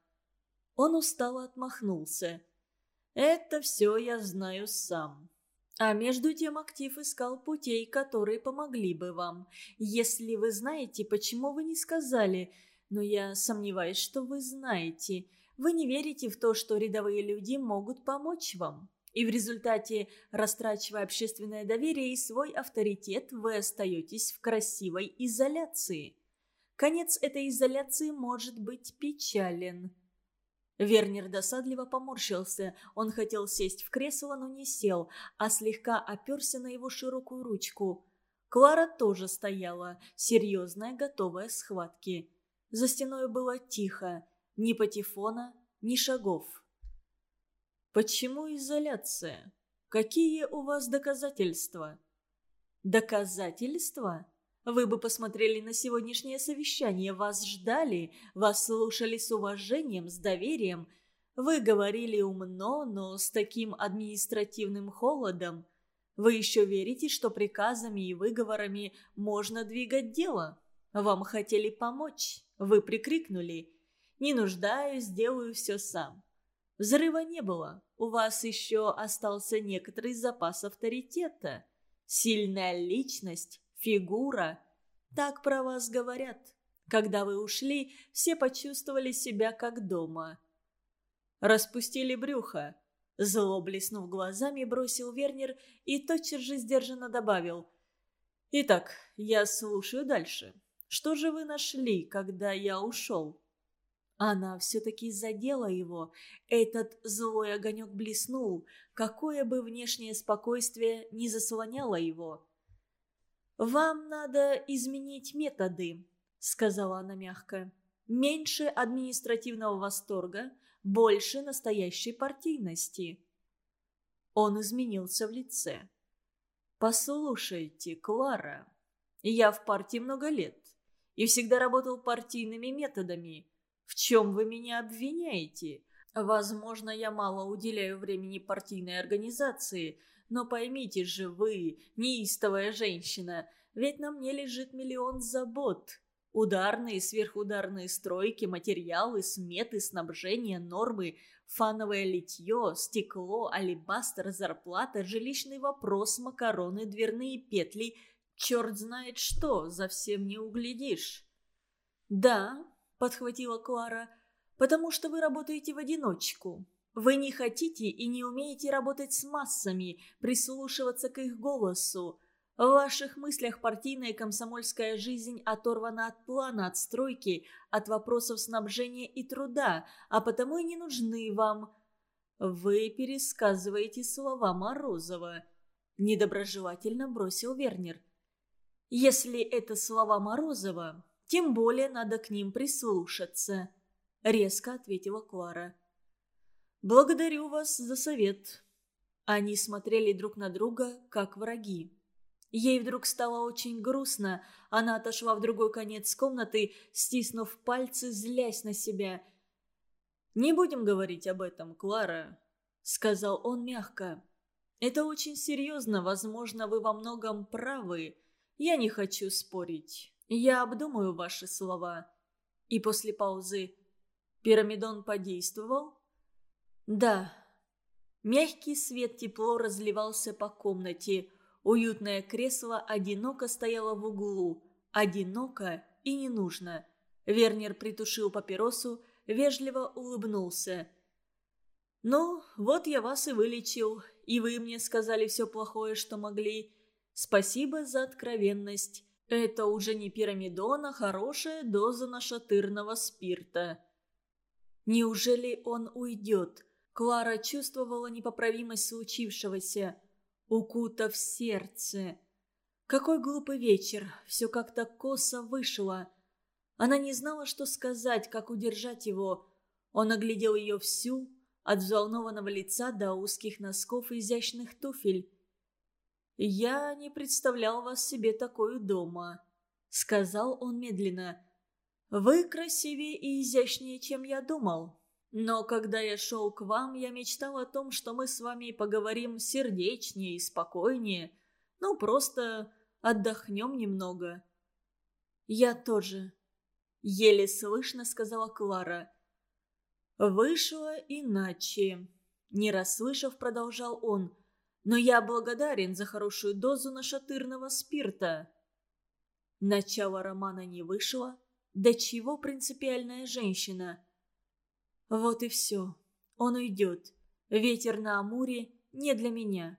Он устало отмахнулся. «Это все я знаю сам». А между тем актив искал путей, которые помогли бы вам. Если вы знаете, почему вы не сказали, но я сомневаюсь, что вы знаете. Вы не верите в то, что рядовые люди могут помочь вам. И в результате, растрачивая общественное доверие и свой авторитет, вы остаетесь в красивой изоляции. Конец этой изоляции может быть печален. Вернер досадливо поморщился. Он хотел сесть в кресло, но не сел, а слегка оперся на его широкую ручку. Клара тоже стояла, серьезная, готовая к схватке. За стеной было тихо, ни патефона, ни шагов. «Почему изоляция? Какие у вас доказательства?» «Доказательства? Вы бы посмотрели на сегодняшнее совещание. Вас ждали, вас слушали с уважением, с доверием. Вы говорили умно, но с таким административным холодом. Вы еще верите, что приказами и выговорами можно двигать дело? Вам хотели помочь. Вы прикрикнули. «Не нуждаюсь, делаю все сам». Взрыва не было. У вас еще остался некоторый запас авторитета. Сильная личность, фигура. Так про вас говорят. Когда вы ушли, все почувствовали себя как дома. Распустили брюхо. Зло блеснув глазами, бросил Вернер и тотчас же сдержанно добавил. «Итак, я слушаю дальше. Что же вы нашли, когда я ушел?» Она все-таки задела его. Этот злой огонек блеснул, какое бы внешнее спокойствие не заслоняло его. «Вам надо изменить методы», — сказала она мягко. «Меньше административного восторга, больше настоящей партийности». Он изменился в лице. «Послушайте, Клара, я в партии много лет и всегда работал партийными методами». В чем вы меня обвиняете? Возможно, я мало уделяю времени партийной организации, но поймите же вы, неистовая женщина, ведь на мне лежит миллион забот. Ударные, сверхударные стройки, материалы, сметы, снабжение, нормы, фановое литье, стекло, алебастер, зарплата, жилищный вопрос, макароны, дверные петли. Черт знает что, за всем не углядишь. Да, – подхватила Клара, – «потому что вы работаете в одиночку. Вы не хотите и не умеете работать с массами, прислушиваться к их голосу. В ваших мыслях партийная и комсомольская жизнь оторвана от плана, от стройки, от вопросов снабжения и труда, а потому и не нужны вам. Вы пересказываете слова Морозова. Недоброжелательно бросил Вернер. Если это слова Морозова, тем более надо к ним прислушаться», — резко ответила Клара. «Благодарю вас за совет». Они смотрели друг на друга, как враги. Ей вдруг стало очень грустно. Она отошла в другой конец комнаты, стиснув пальцы, злясь на себя. «Не будем говорить об этом, Клара», — сказал он мягко. «Это очень серьезно. Возможно, вы во многом правы. Я не хочу спорить. Я обдумаю ваши слова. И после паузы. Пирамидон подействовал? Да. Мягкий свет тепло разливался по комнате. Уютное кресло одиноко стояло в углу. Одиноко и не нужно. Вернер притушил папиросу, вежливо улыбнулся. «Ну, вот я вас и вылечил, и вы мне сказали все плохое, что могли. Спасибо за откровенность. Это уже не пирамидон, а хорошая доза нашатырного спирта. Неужели он уйдет? Клара чувствовала непоправимость случившегося. Укутав сердце. Какой глупый вечер, все как-то косо вышло. Она не знала, что сказать, как удержать его. Он оглядел ее всю, от взволнованного лица до узких носков и изящных туфель. «Я не представлял вас себе такую дома», — сказал он медленно. «Вы красивее и изящнее, чем я думал. Но когда я шел к вам, я мечтал о том, что мы с вами поговорим сердечнее и спокойнее. Ну, просто отдохнем немного». «Я тоже», — еле слышно сказала Клара. «Вышло иначе», — не расслышав, продолжал он. «Но я благодарен за хорошую дозу нашатырного спирта». Начало романа не вышло. До чего принципиальная женщина? Вот и все. Он уйдет. Ветер на Амуре не для меня.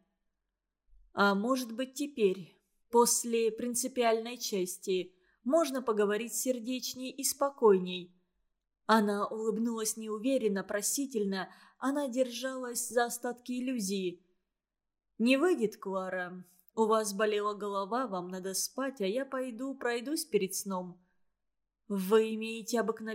А может быть теперь, после принципиальной части, можно поговорить сердечней и спокойней, она улыбнулась неуверенно, просительно. Она держалась за остатки иллюзии. «Не выйдет, Клара. У вас болела голова, вам надо спать, а я пойду пройдусь перед сном». «Вы имеете обыкновение